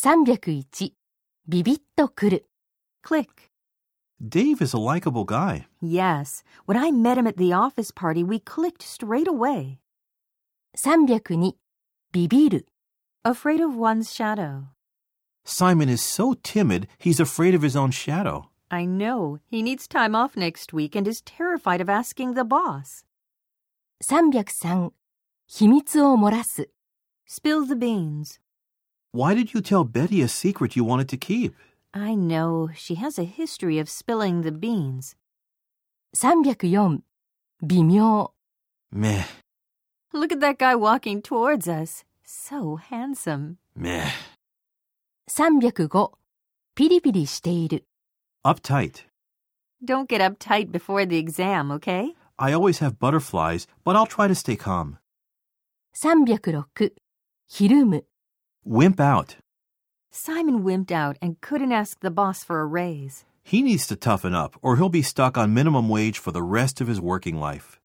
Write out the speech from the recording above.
301ビビッとくる Click. Dave is a likable guy. Yes. When I met him at the office party, we clicked straight away. 302ビビる Afraid of one's shadow. Simon is so timid, he's afraid of his own shadow. I know. He needs time off next week and is terrified of asking the boss. 303秘密を漏らす Spill the beans. Why did you tell Betty a secret you wanted to keep? I know. She has a history of spilling the beans. 304微妙 Meh, Look at that guy walking towards us. So handsome. meh. 305ピリピリしている Uptight. Don't get uptight before the exam, okay? I always have butterflies, but I'll try to stay calm. 306ひるむ Wimp out. Simon wimped out and couldn't ask the boss for a raise. He needs to toughen up, or he'll be stuck on minimum wage for the rest of his working life.